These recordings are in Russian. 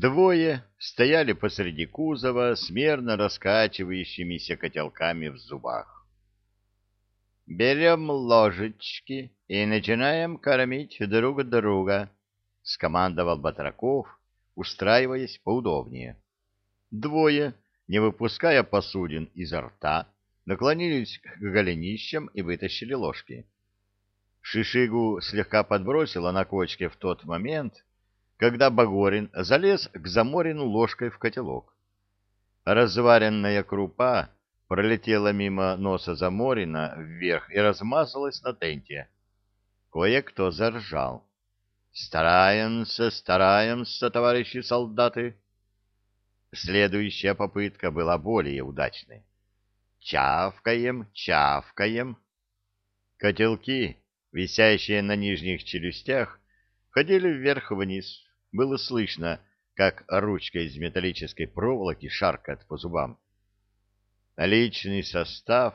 Двое стояли посреди кузова с мерно раскачивающимися котелками в зубах. «Берем ложечки и начинаем кормить друг друга», — скомандовал Батраков, устраиваясь поудобнее. Двое, не выпуская посудин изо рта, наклонились к голенищам и вытащили ложки. Шишигу слегка подбросило на кочке в тот момент, когда Багорин залез к Заморину ложкой в котелок. Разваренная крупа пролетела мимо носа Заморина вверх и размазалась на тенте. Кое-кто заржал. «Стараемся, стараемся, товарищи солдаты!» Следующая попытка была более удачной. «Чавкаем, чавкаем!» Котелки, висящие на нижних челюстях, ходили вверх-вниз, было слышно, как ручка из металлической проволоки шаркает по зубам. Личный состав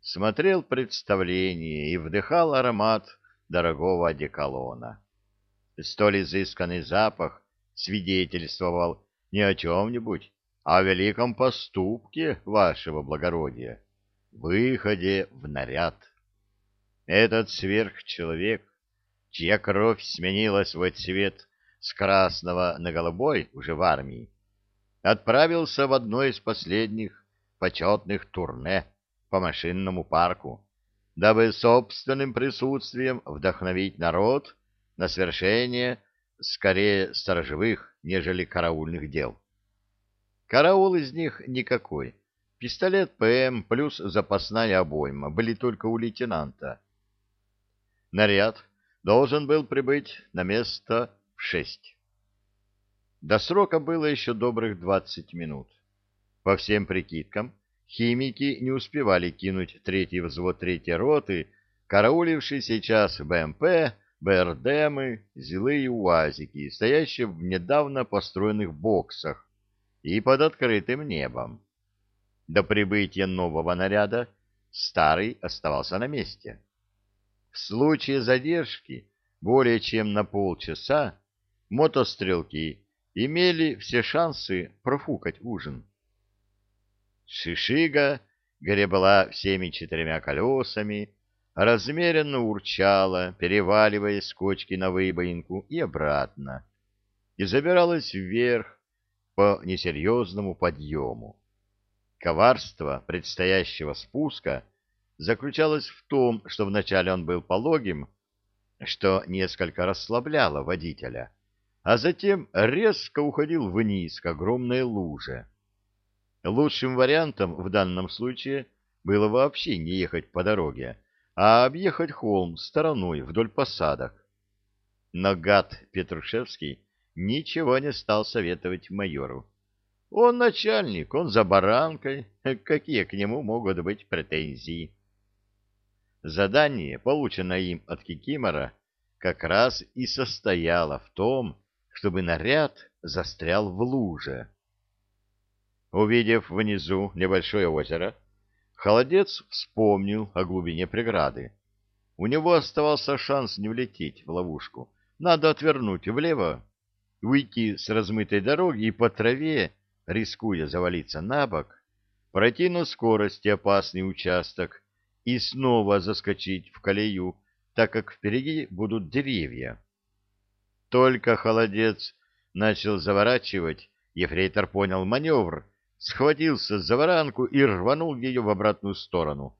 смотрел представление и вдыхал аромат дорогого одеколона. Столь изысканный запах свидетельствовал не о чем-нибудь, а о великом поступке вашего благородия, выходе в наряд. Этот сверхчеловек, чья кровь сменила свой цвет с красного на голубой уже в армии, отправился в одно из последних почетных турне по машинному парку, дабы собственным присутствием вдохновить народ на свершение скорее сторожевых, нежели караульных дел. Караул из них никакой. Пистолет ПМ плюс запасная обойма были только у лейтенанта. Наряд должен был прибыть на место шесть. До срока было еще добрых двадцать минут. По всем прикидкам, химики не успевали кинуть третий взвод третьей роты, карауливший сейчас БМП, БРДМы, зилы и УАЗики, стоящие в недавно построенных боксах и под открытым небом. До прибытия нового наряда старый оставался на месте. В случае задержки более чем на полчаса мотострелки имели все шансы профукать ужин. Шишига гребла всеми четырьмя колесами, размеренно урчала, переваливаясь с кочки на выбоинку и обратно, и забиралась вверх по несерьезному подъему. Коварство предстоящего спуска заключалось в том, что вначале он был пологим, что несколько расслабляло водителя, а затем резко уходил вниз к огромной луже. Лучшим вариантом в данном случае было вообще не ехать по дороге, а объехать холм стороной вдоль посадок. Но гад Петрушевский ничего не стал советовать майору. Он начальник, он за баранкой, какие к нему могут быть претензии? Задание, полученное им от Кикимора, как раз и состояло в том, чтобы наряд застрял в луже. Увидев внизу небольшое озеро, холодец вспомнил о глубине преграды. У него оставался шанс не влететь в ловушку. Надо отвернуть влево, уйти с размытой дороги и по траве, рискуя завалиться на бок, пройти на скорости опасный участок и снова заскочить в колею, так как впереди будут деревья. Только холодец начал заворачивать, ефрейтор понял маневр, схватился за варанку и рванул ее в обратную сторону,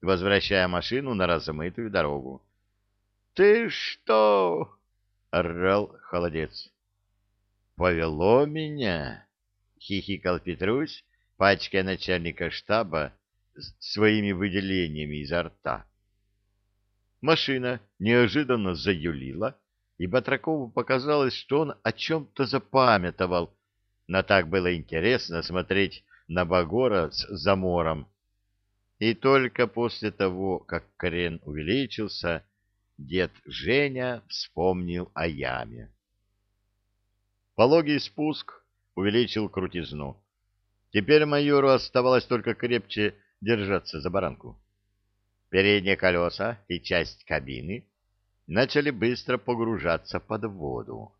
возвращая машину на размытую дорогу. — Ты что? — орал холодец. — Повело меня, — хихикал Петрусь, пачкая начальника штаба своими выделениями изо рта. Машина неожиданно заюлила, и Батракову показалось, что он о чем-то запамятовал, но так было интересно смотреть на Багора с замором. И только после того, как крен увеличился, дед Женя вспомнил о яме. Пологий спуск увеличил крутизну. Теперь майору оставалось только крепче держаться за баранку. Передние колеса и часть кабины начали быстро погружаться под воду.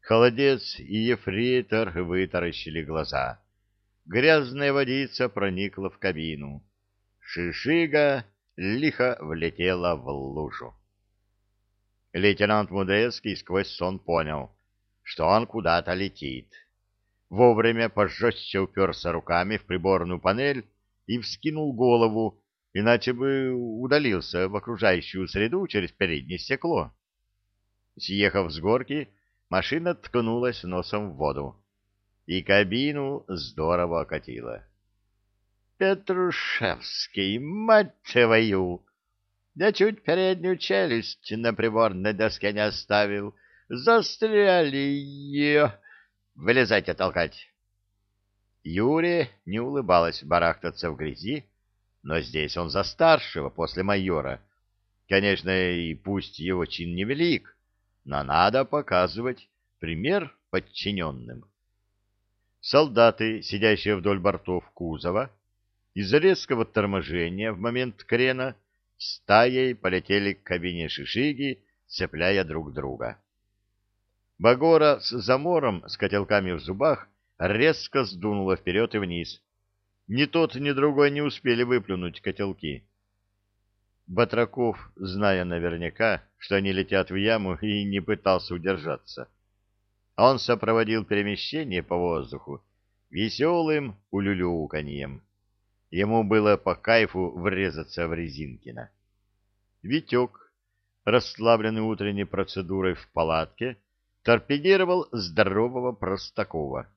Холодец и ефрейтор вытаращили глаза. Грязная водица проникла в кабину. Шишига лихо влетела в лужу. Лейтенант Мудецкий сквозь сон понял, что он куда-то летит. Вовремя пожестче уперся руками в приборную панель и вскинул голову, иначе бы удалился в окружающую среду через переднее стекло. Съехав с горки, машина ткнулась носом в воду, и кабину здорово окатило. «Петрушевский, мать твою! Я чуть переднюю челюсть на приборной доске не оставил. Застряли ее! Вылезайте толкать!» Юре не улыбалась барахтаться в грязи, но здесь он за старшего после майора. Конечно, и пусть его чин невелик, но надо показывать пример подчиненным. Солдаты, сидящие вдоль бортов кузова, из-за резкого торможения в момент крена стаей полетели к кабине Шишиги, цепляя друг друга. Багора с замором, с котелками в зубах, резко сдунула вперед и вниз. Ни тот, ни другой не успели выплюнуть котелки. Батраков, зная наверняка, что они летят в яму, и не пытался удержаться. Он сопроводил перемещение по воздуху веселым улюлюканьем. Ему было по кайфу врезаться в Резинкина. Витек, расслабленный утренней процедурой в палатке, торпедировал здорового Простакова.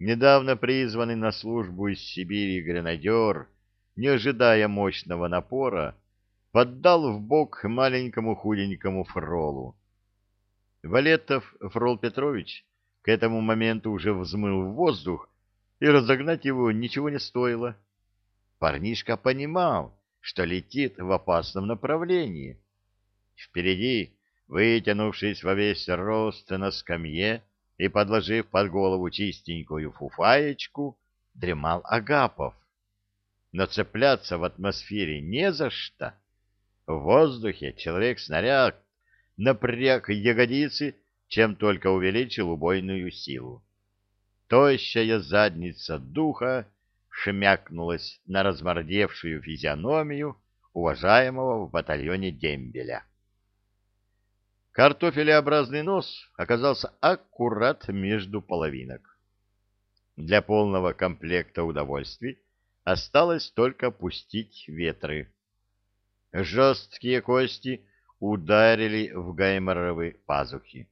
Недавно призванный на службу из Сибири гренадер, не ожидая мощного напора, поддал в бок маленькому худенькому фролу. Валетов Фрол Петрович к этому моменту уже взмыл в воздух, и разогнать его ничего не стоило. Парнишка понимал, что летит в опасном направлении. Впереди, вытянувшись во весь рост на скамье и подложив под голову чистенькую фуфаечку, дремал Агапов. Но цепляться в атмосфере не за что. В воздухе человек-снаряд напряг ягодицы, чем только увеличил убойную силу. Тощая задница духа шмякнулась на размордевшую физиономию уважаемого в батальоне дембеля. Картофелеобразный нос оказался аккурат между половинок. Для полного комплекта удовольствий осталось только пустить ветры. Жесткие кости ударили в гайморовы пазухи.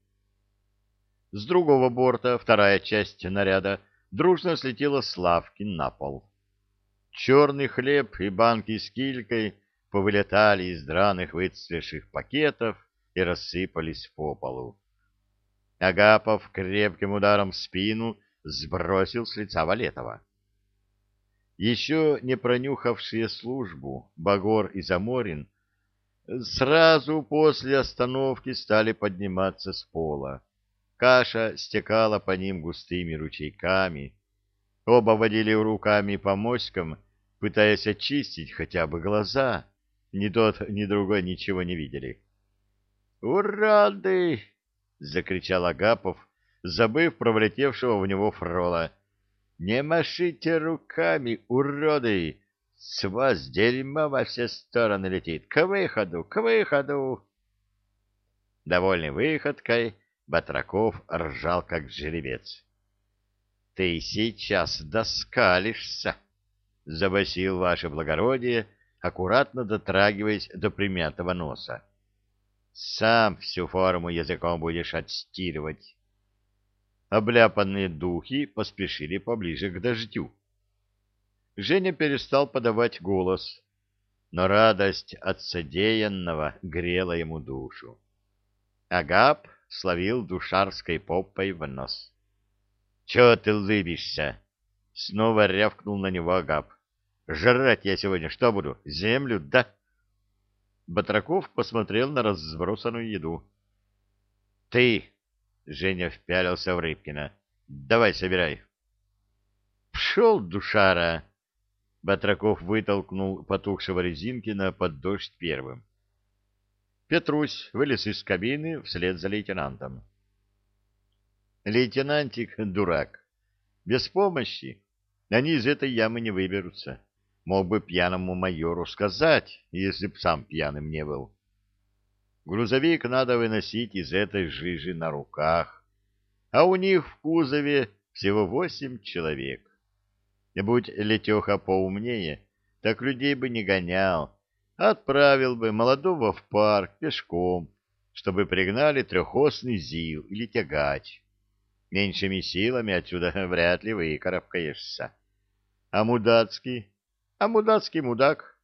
С другого борта вторая часть наряда дружно слетела с лавки на пол. Черный хлеб и банки с килькой повылетали из драных выцвевших пакетов и рассыпались по полу. Агапов крепким ударом в спину сбросил с лица Валетова. Еще не пронюхавшие службу Багор и Заморин сразу после остановки стали подниматься с пола. Каша стекала по ним густыми ручейками. Оба водили руками по моськам, пытаясь очистить хотя бы глаза. Ни тот, ни другой ничего не видели. «Уроды!» — закричал Агапов, забыв про влетевшего в него фрола. Не машите руками, уроды! С вас дерьмо во все стороны летит. К выходу, к выходу! Довольный выходкой, Батраков ржал, как жеребец. — Ты сейчас доскалишься, — забасил ваше благородие, аккуратно дотрагиваясь до примятого носа. — Сам всю форму языком будешь отстирывать обляпанные духи поспешили поближе к дождю. Женя перестал подавать голос, но радость от содеянного грела ему душу. Агап словил душарской попой в нос. — Чего ты лыбишься? — снова рявкнул на него Агап. — Жрать я сегодня что буду? Землю, да? Батраков посмотрел на разбросанную еду. — Ты Женя впялился в Рыбкина. «Давай, собирай». «Пшел, душара!» Батраков вытолкнул потухшего Резинкина под дождь первым. Петрусь вылез из кабины вслед за лейтенантом. Лейтенантик — дурак. Без помощи они из этой ямы не выберутся. Мог бы пьяному майору сказать, если б сам пьяным не был. Грузовик надо выносить из этой жижи на руках, а у них в кузове всего восемь человек. Будь Летеха поумнее, так людей бы не гонял, отправил бы молодого в парк пешком, чтобы пригнали трехосный ЗИЛ или тягач. Меньшими силами отсюда вряд ли выкарабкаешься. А мудацкий? А мудацкий мудак.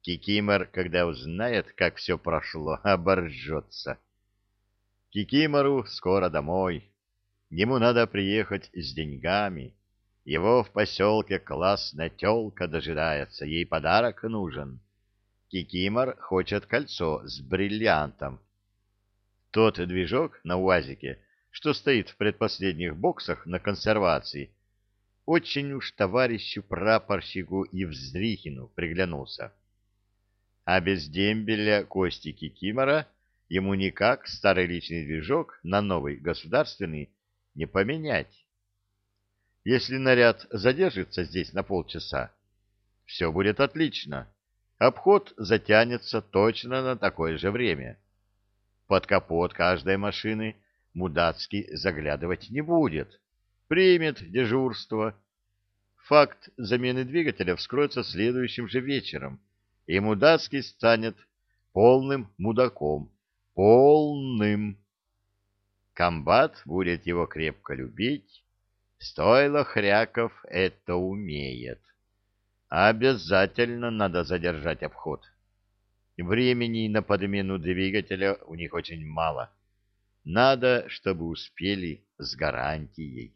Кикимор, когда узнает, как все прошло, оборжется. Кикимору скоро домой. Ему надо приехать с деньгами. Его в поселке классная телка дожидается, ей подарок нужен. Кикимор хочет кольцо с бриллиантом. Тот движок на УАЗике, что стоит в предпоследних боксах на консервации, очень уж товарищу прапорщику Евзрихину приглянулся. А без дембеля Кости Кикимора ему никак старый личный движок на новый государственный не поменять. Если наряд задержится здесь на полчаса, все будет отлично. Обход затянется точно на такое же время. Под капот каждой машины Мудацкий заглядывать не будет. Примет дежурство. Факт замены двигателя вскроется следующим же вечером, и Мудацкий станет полным мудаком. Полным. Комбат будет его крепко любить. Стойло Хряков это умеет. Обязательно надо задержать обход. Времени на подмену двигателя у них очень мало. Надо, чтобы успели с гарантией.